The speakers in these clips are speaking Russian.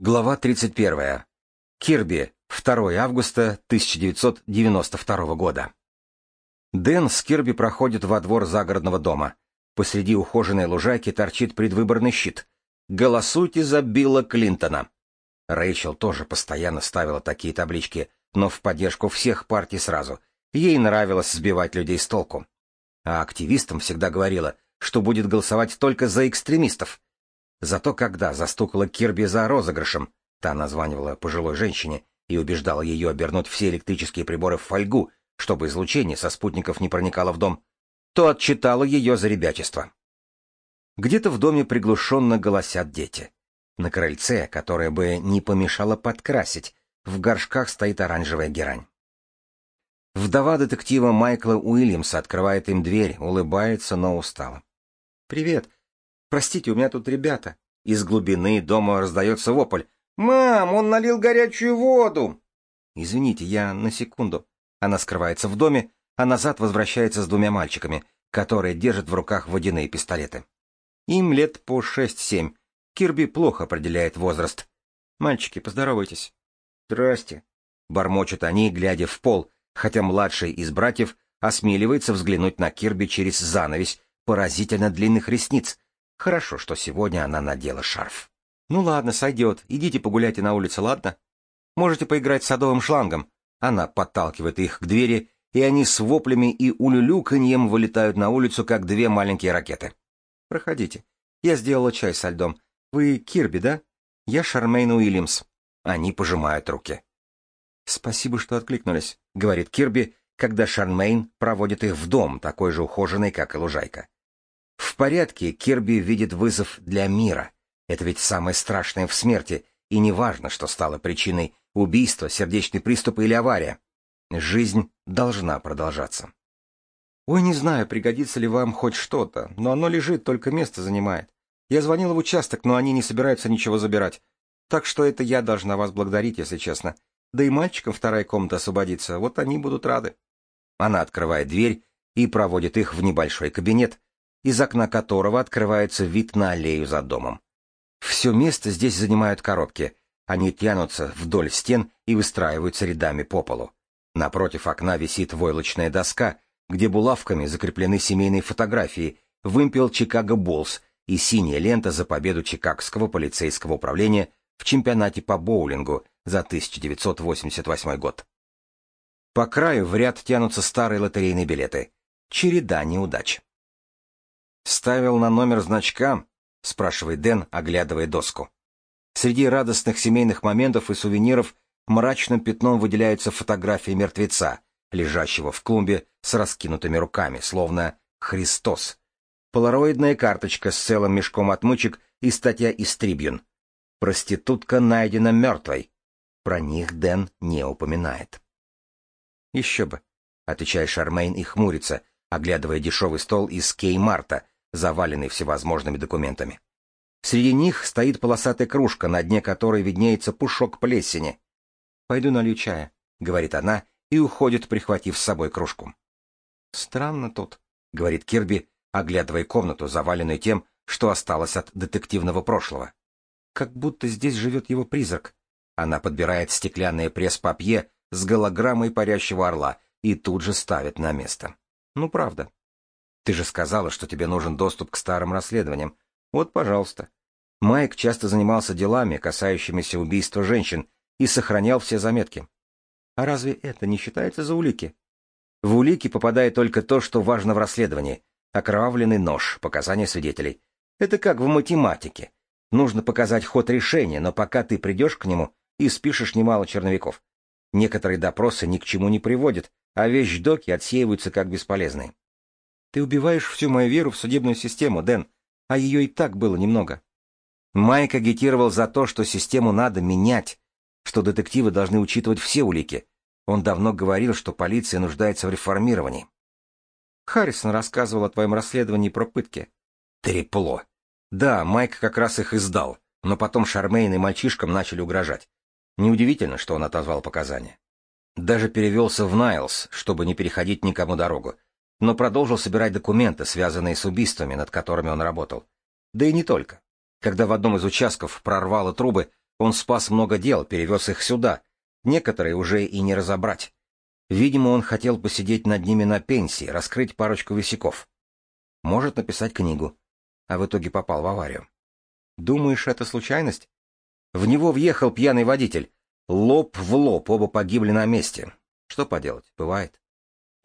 Глава 31. Кирби. 2 августа 1992 года. Дэн с Кирби проходит во двор загородного дома. Посреди ухоженной лужайки торчит предвыборный щит. «Голосуйте за Билла Клинтона». Рэйчел тоже постоянно ставила такие таблички, но в поддержку всех партий сразу. Ей нравилось сбивать людей с толку. А активистам всегда говорила, что будет голосовать только за экстремистов, Зато когда застукала Кирби за розыгрышем, та названивала пожилой женщине и убеждала ее обернуть все электрические приборы в фольгу, чтобы излучение со спутников не проникало в дом, то отчитала ее за ребячество. Где-то в доме приглушенно голосят дети. На крыльце, которое бы не помешало подкрасить, в горшках стоит оранжевая герань. Вдова детектива Майкла Уильямса открывает им дверь, улыбается, но устала. «Привет. Простите, у меня тут ребята. Из глубины дома раздается вопль. «Мам, он налил горячую воду!» «Извините, я на секунду». Она скрывается в доме, а назад возвращается с двумя мальчиками, которые держат в руках водяные пистолеты. Им лет по шесть-семь. Кирби плохо определяет возраст. «Мальчики, поздоровайтесь». «Здрасте», — бормочут они, глядя в пол, хотя младший из братьев осмеливается взглянуть на Кирби через занавесь поразительно длинных ресниц, Хорошо, что сегодня она надела шарф. Ну ладно, сойдет. Идите погуляйте на улице, ладно? Можете поиграть с садовым шлангом. Она подталкивает их к двери, и они с воплями и улюлюканьем вылетают на улицу, как две маленькие ракеты. Проходите. Я сделала чай со льдом. Вы Кирби, да? Я Шармейн Уильямс. Они пожимают руки. Спасибо, что откликнулись, говорит Кирби, когда Шармейн проводит их в дом, такой же ухоженный, как и лужайка. Порядке Кирби видит вызов для мира. Это ведь самое страшное в смерти, и не важно, что стало причиной убийства, сердечный приступ или авария. Жизнь должна продолжаться. Ой, не знаю, пригодится ли вам хоть что-то, но оно лежит, только место занимает. Я звонила в участок, но они не собираются ничего забирать. Так что это я должна вас благодарить, если честно. Да и мальчикам вторая комната освободится, вот они будут рады. Она открывает дверь и проводит их в небольшой кабинет, из окна которого открывается вид на аллею за домом. Все место здесь занимают коробки. Они тянутся вдоль стен и выстраиваются рядами по полу. Напротив окна висит войлочная доска, где булавками закреплены семейные фотографии, вымпел Чикаго Буллс и синяя лента за победу Чикагского полицейского управления в чемпионате по боулингу за 1988 год. По краю в ряд тянутся старые лотерейные билеты. Череда неудач. «Ставил на номер значка?» — спрашивает Дэн, оглядывая доску. Среди радостных семейных моментов и сувениров мрачным пятном выделяются фотографии мертвеца, лежащего в клумбе с раскинутыми руками, словно Христос. Полароидная карточка с целым мешком отмычек и статья из Трибьюн. Проститутка найдена мертвой. Про них Дэн не упоминает. «Еще бы», — отвечает Шармейн и хмурится, оглядывая дешевый стол из Кей-Марта, заваленный всевозможными документами. Среди них стоит полосатая кружка, на дне которой виднеется пушок плесени. «Пойду налью чая», — говорит она и уходит, прихватив с собой кружку. «Странно тут», — говорит Кирби, оглядывая комнату, заваленную тем, что осталось от детективного прошлого. «Как будто здесь живет его призрак». Она подбирает стеклянное пресс-папье с голограммой парящего орла и тут же ставит на место. Ну, правда. Ты же сказала, что тебе нужен доступ к старым расследованиям. Вот, пожалуйста. Майк часто занимался делами, касающимися убийства женщин, и сохранял все заметки. А разве это не считается за улики? В улики попадает только то, что важно в расследовании. Окровавленный нож, показания свидетелей. Это как в математике. Нужно показать ход решения, но пока ты придешь к нему и спишешь немало черновиков. Некоторые допросы ни к чему не приводят, а вещдоки отсеиваются как бесполезные. Ты убиваешь всю мою веру в судебную систему, Дэн, а ее и так было немного. Майк агитировал за то, что систему надо менять, что детективы должны учитывать все улики. Он давно говорил, что полиция нуждается в реформировании. Харрисон рассказывал о твоем расследовании про пытки. Трепло. Да, Майк как раз их издал, но потом Шармейн и мальчишкам начали угрожать. Неудивительно, что он отозвал показания. Даже перевелся в Найлс, чтобы не переходить никому дорогу но продолжил собирать документы, связанные с убийствами, над которыми он работал. Да и не только. Когда в одном из участков прорвало трубы, Он спас много дел, перевез их сюда. Некоторые уже и не разобрать. Видимо, он хотел посидеть над ними на пенсии, раскрыть парочку висяков. Может написать книгу. А в итоге попал в аварию. Думаешь, это случайность? В него въехал пьяный водитель. Лоб в лоб, оба погибли на месте. Что поделать, бывает.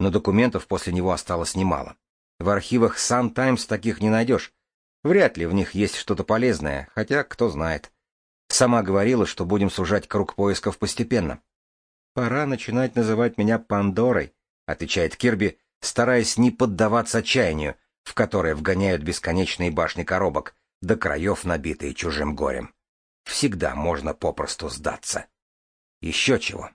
Но документов после него осталось немало. В архивах Sun Times таких не найдешь. Вряд ли в них есть что-то полезное, хотя кто знает. Сама говорила, что будем сужать круг поисков постепенно. «Пора начинать называть меня Пандорой», — отвечает Кирби, стараясь не поддаваться отчаянию, в которое вгоняют бесконечные башни коробок, до краев набитые чужим горем. Всегда можно попросту сдаться. Еще чего.